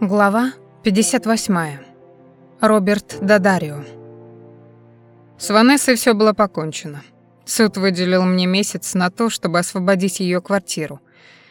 Глава 58. Роберт Дадарио. С Ванессой все было покончено. Суд выделил мне месяц на то, чтобы освободить ее квартиру.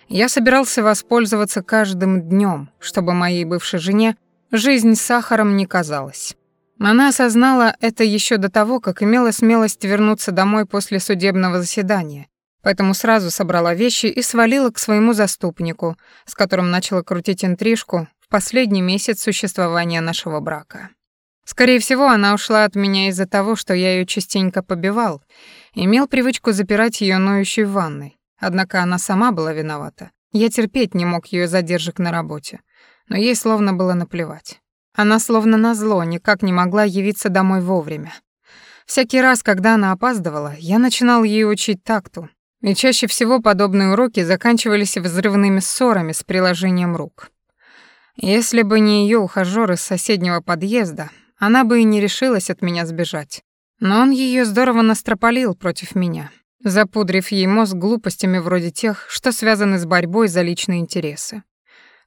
Я собирался воспользоваться каждым днем, чтобы моей бывшей жене жизнь с сахаром не казалась. Она осознала это еще до того, как имела смелость вернуться домой после судебного заседания, поэтому сразу собрала вещи и свалила к своему заступнику, с которым начала крутить интрижку в последний месяц существования нашего брака. Скорее всего, она ушла от меня из-за того, что я ее частенько побивал, имел привычку запирать ее ноющей в ванной. Однако она сама была виновата. Я терпеть не мог ее задержек на работе, но ей словно было наплевать. Она словно назло никак не могла явиться домой вовремя. Всякий раз, когда она опаздывала, я начинал ей учить такту, и чаще всего подобные уроки заканчивались взрывными ссорами с приложением рук. Если бы не ее ухажёр из соседнего подъезда, она бы и не решилась от меня сбежать. Но он ее здорово настропалил против меня, запудрив ей мозг глупостями вроде тех, что связаны с борьбой за личные интересы.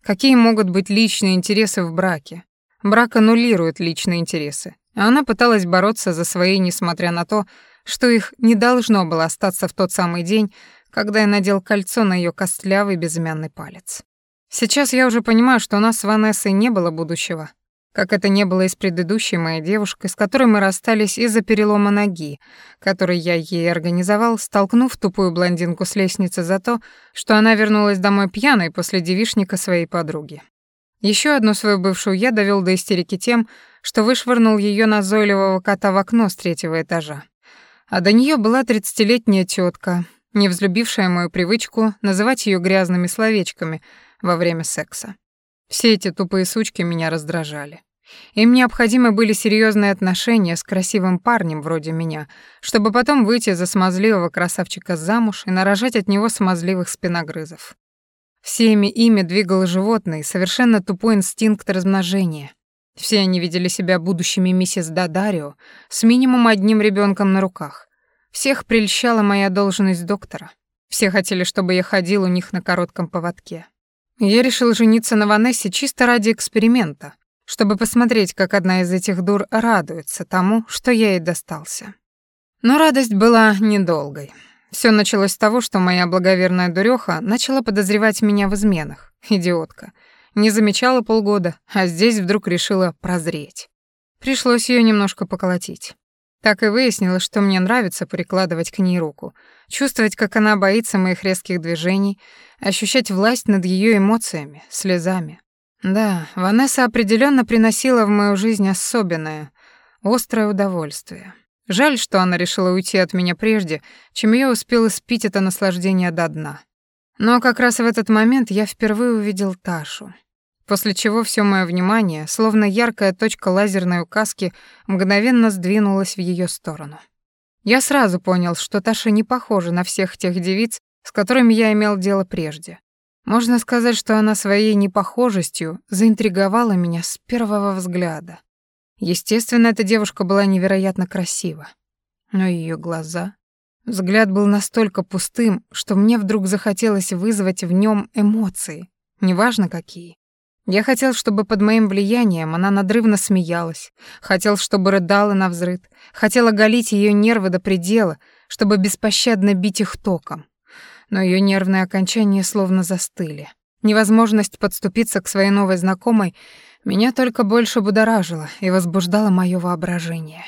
Какие могут быть личные интересы в браке? Брак аннулирует личные интересы. А она пыталась бороться за свои, несмотря на то, что их не должно было остаться в тот самый день, когда я надел кольцо на ее костлявый безымянный палец. Сейчас я уже понимаю, что у нас с Ванессой не было будущего, как это не было и с предыдущей моей девушкой, с которой мы расстались из-за перелома ноги, который я ей организовал, столкнув тупую блондинку с лестницы за то, что она вернулась домой пьяной после девишника своей подруги. Еще одну свою бывшую я довел до истерики тем, что вышвырнул ее назойливого кота в окно с третьего этажа. А до нее была тридцатилетняя тетка, не взлюбившая мою привычку называть ее грязными словечками во время секса. Все эти тупые сучки меня раздражали. Им необходимы были серьезные отношения с красивым парнем вроде меня, чтобы потом выйти за смазливого красавчика замуж и нарожать от него смазливых спиногрызов. Всеми ими двигал животный, совершенно тупой инстинкт размножения. Все они видели себя будущими миссис Дадарио с минимум одним ребенком на руках. Всех прельщала моя должность доктора. Все хотели, чтобы я ходил у них на коротком поводке. Я решил жениться на Ванессе чисто ради эксперимента, чтобы посмотреть, как одна из этих дур радуется тому, что я ей достался. Но радость была недолгой. Все началось с того, что моя благоверная дурёха начала подозревать меня в изменах. Идиотка. Не замечала полгода, а здесь вдруг решила прозреть. Пришлось ее немножко поколотить. Так и выяснилось, что мне нравится прикладывать к ней руку, чувствовать, как она боится моих резких движений, ощущать власть над ее эмоциями, слезами. Да, Ванесса определенно приносила в мою жизнь особенное, острое удовольствие. Жаль, что она решила уйти от меня прежде, чем я успел испить это наслаждение до дна. Но как раз в этот момент я впервые увидел Ташу. После чего все мое внимание, словно яркая точка лазерной указки, мгновенно сдвинулось в ее сторону. Я сразу понял, что Таша не похожа на всех тех девиц, с которыми я имел дело прежде. Можно сказать, что она своей непохожестью заинтриговала меня с первого взгляда. Естественно, эта девушка была невероятно красива. Но ее глаза... Взгляд был настолько пустым, что мне вдруг захотелось вызвать в нем эмоции, неважно какие. Я хотел, чтобы под моим влиянием она надрывно смеялась, хотел, чтобы рыдала на взрыд, хотел оголить ее нервы до предела, чтобы беспощадно бить их током. Но ее нервные окончания словно застыли. Невозможность подступиться к своей новой знакомой меня только больше будоражило и возбуждало мое воображение.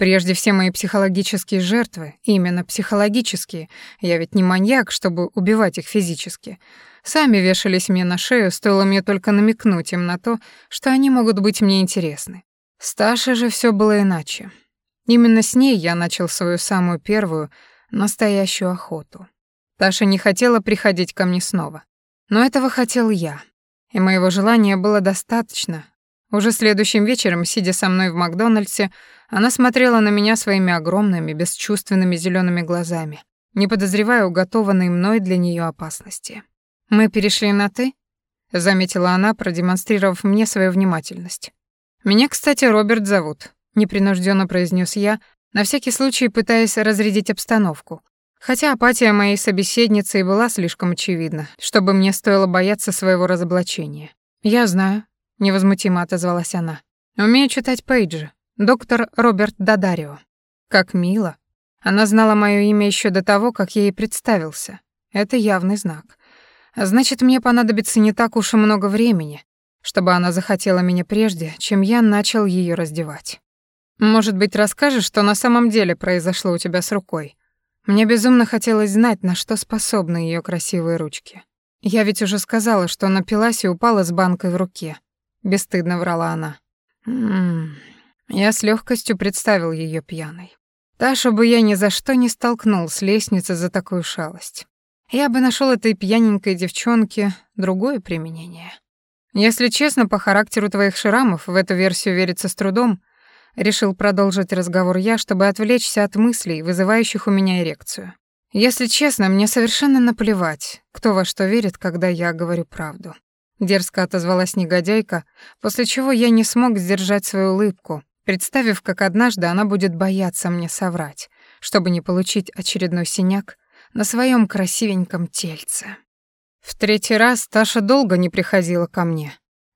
Прежде все мои психологические жертвы, именно психологические, я ведь не маньяк, чтобы убивать их физически, сами вешались мне на шею, стоило мне только намекнуть им на то, что они могут быть мне интересны. С Ташей же все было иначе. Именно с ней я начал свою самую первую, настоящую охоту. Таша не хотела приходить ко мне снова. Но этого хотел я и моего желания было достаточно. Уже следующим вечером, сидя со мной в Макдональдсе, она смотрела на меня своими огромными, бесчувственными зелеными глазами, не подозревая уготованной мной для нее опасности. «Мы перешли на «ты», — заметила она, продемонстрировав мне свою внимательность. «Меня, кстати, Роберт зовут», — непринужденно произнес я, на всякий случай пытаясь разрядить обстановку, Хотя апатия моей собеседницы и была слишком очевидна, чтобы мне стоило бояться своего разоблачения. «Я знаю», — невозмутимо отозвалась она. «Умею читать пейджи. Доктор Роберт Дадарио». «Как мило». Она знала моё имя ещё до того, как я ей представился. Это явный знак. Значит, мне понадобится не так уж и много времени, чтобы она захотела меня прежде, чем я начал её раздевать. Может быть, расскажешь, что на самом деле произошло у тебя с рукой? Мне безумно хотелось знать, на что способны её красивые ручки. Я ведь уже сказала, что напилась и упала с банкой в руке. Бесстыдно врала она. М-м. Я с лёгкостью представил её пьяной. Ташу бы я ни за что не столкнул с лестницы за такую шалость. Я бы нашёл этой пьяненькой девчонке другое применение. Если честно, по характеру твоих шрамов в эту версию верится с трудом, Решил продолжить разговор я, чтобы отвлечься от мыслей, вызывающих у меня эрекцию. Если честно, мне совершенно наплевать, кто во что верит, когда я говорю правду. Дерзко отозвалась негодяйка, после чего я не смог сдержать свою улыбку, представив, как однажды она будет бояться мне соврать, чтобы не получить очередной синяк на своем красивеньком тельце. В третий раз Таша долго не приходила ко мне.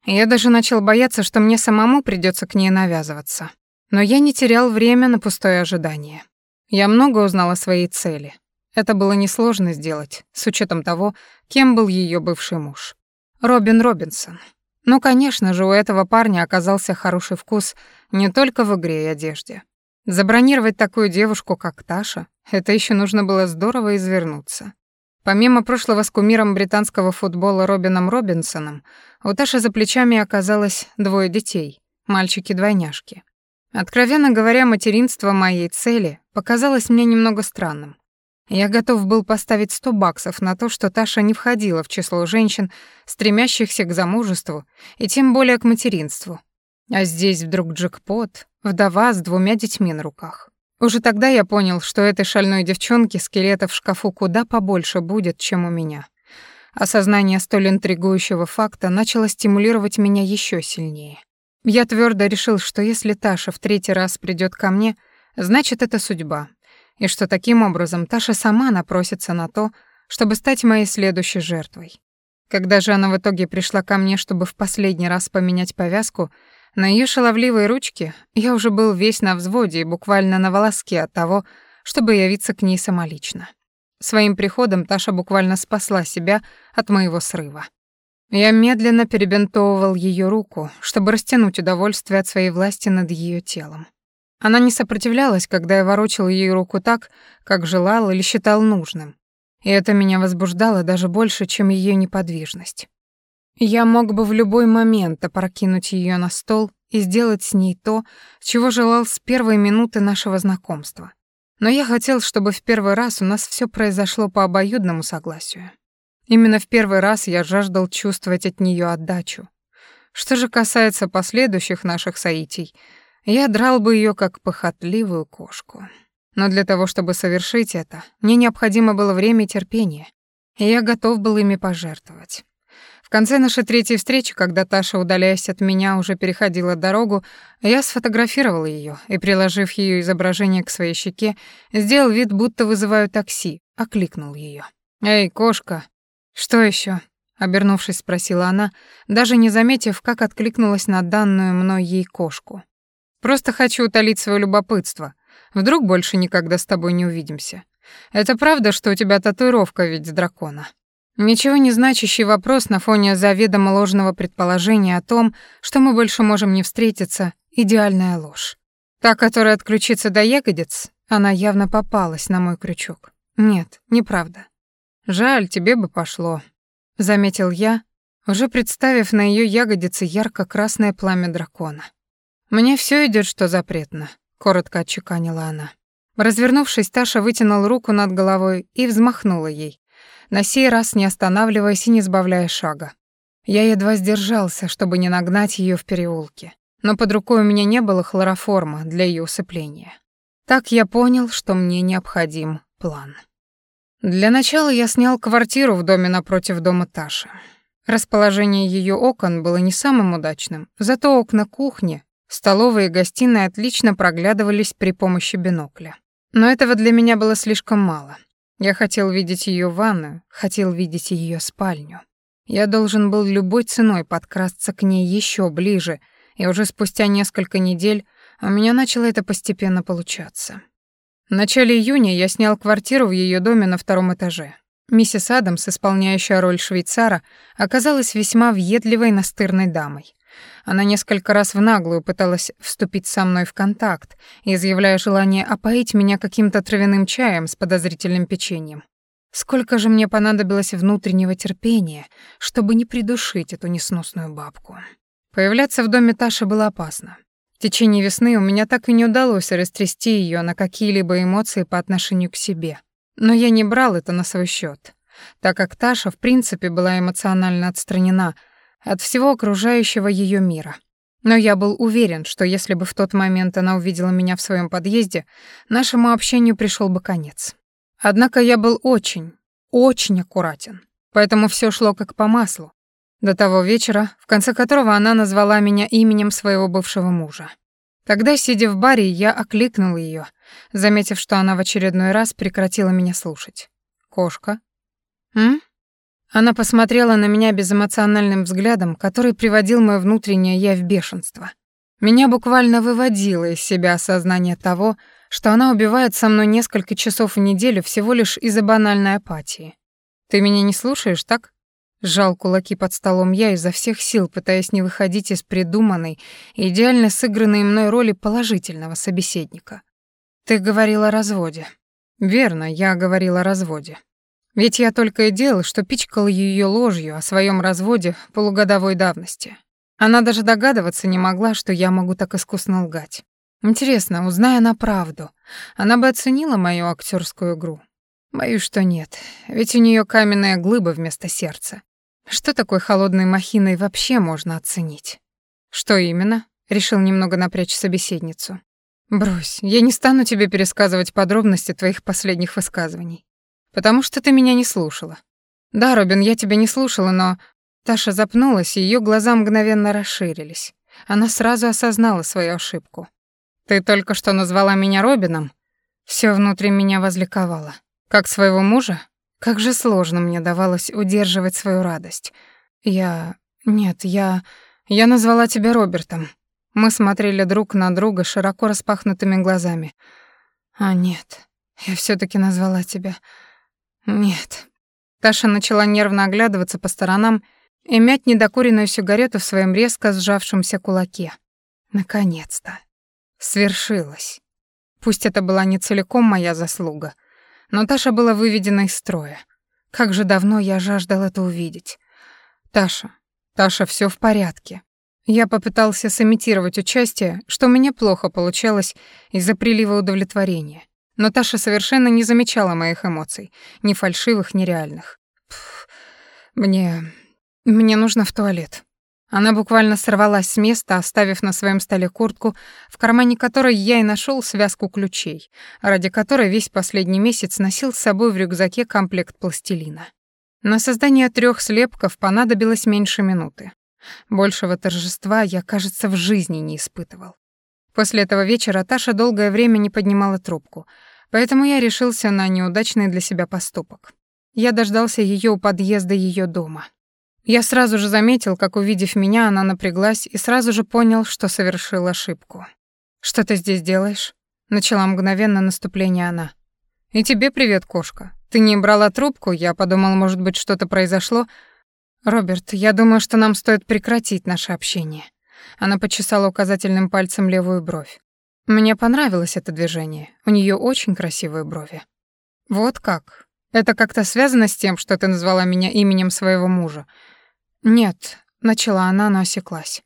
Я даже начал бояться, что мне самому придется к ней навязываться. Но я не терял время на пустое ожидание. Я много узнал о своей цели. Это было несложно сделать, с учетом того, кем был ее бывший муж. Робин Робинсон. Ну, конечно же, у этого парня оказался хороший вкус не только в игре и одежде. Забронировать такую девушку, как Таша, это еще нужно было здорово извернуться. Помимо прошлого с кумиром британского футбола Робином Робинсоном, у Таши за плечами оказалось двое детей, мальчики-двойняшки. Откровенно говоря, материнство моей цели показалось мне немного странным. Я готов был поставить 100 баксов на то, что Таша не входила в число женщин, стремящихся к замужеству и тем более к материнству. А здесь вдруг джекпот, вдова с двумя детьми на руках. Уже тогда я понял, что этой шальной девчонки скелета в шкафу куда побольше будет, чем у меня. Осознание столь интригующего факта начало стимулировать меня еще сильнее. Я твердо решил, что если Таша в третий раз придет ко мне, значит, это судьба, и что таким образом Таша сама напросится на то, чтобы стать моей следующей жертвой. Когда же она в итоге пришла ко мне, чтобы в последний раз поменять повязку, на ее шаловливой ручке я уже был весь на взводе и буквально на волоске от того, чтобы явиться к ней самолично. Своим приходом Таша буквально спасла себя от моего срыва. Я медленно перебинтовывал ее руку, чтобы растянуть удовольствие от своей власти над ее телом. Она не сопротивлялась, когда я ворочал ее руку так, как желал или считал нужным. И это меня возбуждало даже больше, чем ее неподвижность. Я мог бы в любой момент опрокинуть ее на стол и сделать с ней то, чего желал с первой минуты нашего знакомства. Но я хотел, чтобы в первый раз у нас все произошло по обоюдному согласию. Именно в первый раз я жаждал чувствовать от нее отдачу. Что же касается последующих наших соитий, я драл бы ее как похотливую кошку. Но для того, чтобы совершить это, мне необходимо было время и терпение, и я готов был ими пожертвовать. В конце нашей третьей встречи, когда Таша, удаляясь от меня, уже переходила дорогу, я сфотографировал ее и, приложив ее изображение к своей щеке, сделал вид, будто вызываю такси, окликнул ее. «Эй, кошка, «Что еще? обернувшись, спросила она, даже не заметив, как откликнулась на данную мной ей кошку. «Просто хочу утолить свое любопытство. Вдруг больше никогда с тобой не увидимся. Это правда, что у тебя татуировка ведь с дракона?» Ничего не значащий вопрос на фоне заведомо ложного предположения о том, что мы больше можем не встретиться, идеальная ложь. Та, которая отключится до ягодиц, она явно попалась на мой крючок. Нет, неправда. Жаль, тебе бы пошло, заметил я, уже представив на ее ягодице ярко-красное пламя дракона. Мне все идет, что запретно, коротко отчеканила она. Развернувшись, Таша вытянула руку над головой и взмахнула ей, на сей раз не останавливаясь и не сбавляя шага. Я едва сдержался, чтобы не нагнать ее в переулке, но под рукой у меня не было хлороформа для ее усыпления. Так я понял, что мне необходим план. Для начала я снял квартиру в доме напротив дома Таши. Расположение ее окон было не самым удачным, зато окна кухни, столовой и гостиной отлично проглядывались при помощи бинокля. Но этого для меня было слишком мало. Я хотел видеть ее ванную, хотел видеть ее спальню. Я должен был любой ценой подкрасться к ней еще ближе, и уже спустя несколько недель у меня начало это постепенно получаться. В начале июня я снял квартиру в ее доме на втором этаже. Миссис Адамс, исполняющая роль швейцара, оказалась весьма въедливой настырной дамой. Она несколько раз в наглую пыталась вступить со мной в контакт, изъявляя желание опоить меня каким-то травяным чаем с подозрительным печеньем. Сколько же мне понадобилось внутреннего терпения, чтобы не придушить эту несносную бабку. Появляться в доме Таши было опасно. В течение весны у меня так и не удалось растрясти ее на какие-либо эмоции по отношению к себе. Но я не брал это на свой счет, так как Таша в принципе была эмоционально отстранена от всего окружающего ее мира. Но я был уверен, что если бы в тот момент она увидела меня в своем подъезде, нашему общению пришел бы конец. Однако я был очень, очень аккуратен, поэтому все шло как по маслу, до того вечера, в конце которого она назвала меня именем своего бывшего мужа. Тогда, сидя в баре, я окликнул ее, заметив, что она в очередной раз прекратила меня слушать. «Кошка?» «М?» Она посмотрела на меня безэмоциональным взглядом, который приводил мое внутреннее «я» в бешенство. Меня буквально выводило из себя осознание того, что она убивает со мной несколько часов в неделю всего лишь из-за банальной апатии. «Ты меня не слушаешь, так?» Сжал кулаки под столом я изо всех сил, пытаясь не выходить из придуманной, идеально сыгранной мной роли положительного собеседника. «Ты говорил о разводе». «Верно, я говорил о разводе. Ведь я только и делал, что пичкал ее ложью о своем разводе полугодовой давности. Она даже догадываться не могла, что я могу так искусно лгать. Интересно, узная она правду, она бы оценила мою актерскую игру. Боюсь, что нет, ведь у нее каменная глыба вместо сердца. Что такой холодной махиной вообще можно оценить? Что именно? Решил немного напрячь собеседницу. Брось, я не стану тебе пересказывать подробности твоих последних высказываний, потому что ты меня не слушала. Да, Робин, я тебя не слушала, но Таша запнулась, и её глаза мгновенно расширились. Она сразу осознала свою ошибку. Ты только что назвала меня Робином? Всё внутри меня возликовало. Как своего мужа? Как же сложно мне давалось удерживать свою радость. Я... Нет, я... Я назвала тебя Робертом. Мы смотрели друг на друга широко распахнутыми глазами. А нет, я все таки назвала тебя... Нет. Таша начала нервно оглядываться по сторонам и мять недокуренную сигарету в своем резко сжавшемся кулаке. Наконец-то. Свершилось. Пусть это была не целиком моя заслуга — но Таша была выведена из строя. Как же давно я жаждал это увидеть. Таша, Таша, все в порядке. Я попытался сымитировать участие, что у меня плохо получалось из-за прилива удовлетворения. Но Таша совершенно не замечала моих эмоций, ни фальшивых, ни реальных. Пф, мне... мне нужно в туалет. Она буквально сорвалась с места, оставив на своем столе куртку, в кармане которой я и нашел связку ключей, ради которой весь последний месяц носил с собой в рюкзаке комплект пластилина. На создание трех слепков понадобилось меньше минуты. Большего торжества я, кажется, в жизни не испытывал. После этого вечера Таша долгое время не поднимала трубку, поэтому я решился на неудачный для себя поступок. Я дождался ее у подъезда ее дома. Я сразу же заметил, как, увидев меня, она напряглась и сразу же понял, что совершил ошибку. «Что ты здесь делаешь?» Начала мгновенно наступление она. «И тебе привет, кошка. Ты не брала трубку, я подумал, может быть, что-то произошло. Роберт, я думаю, что нам стоит прекратить наше общение». Она почесала указательным пальцем левую бровь. Мне понравилось это движение. У нее очень красивые брови. Вот как? Это как-то связано с тем, что ты назвала меня именем своего мужа. «Нет», — начала она, но осеклась.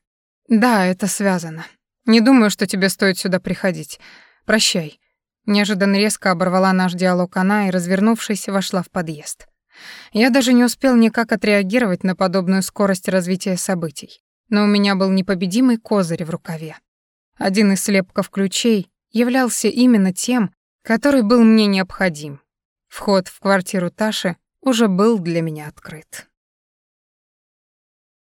«Да, это связано. Не думаю, что тебе стоит сюда приходить. Прощай». Неожиданно резко оборвала наш диалог она и, развернувшись, вошла в подъезд. Я даже не успел никак отреагировать на подобную скорость развития событий. Но у меня был непобедимый козырь в рукаве. Один из слепков ключей являлся именно тем, который был мне необходим. Вход в квартиру Таши уже был для меня открыт.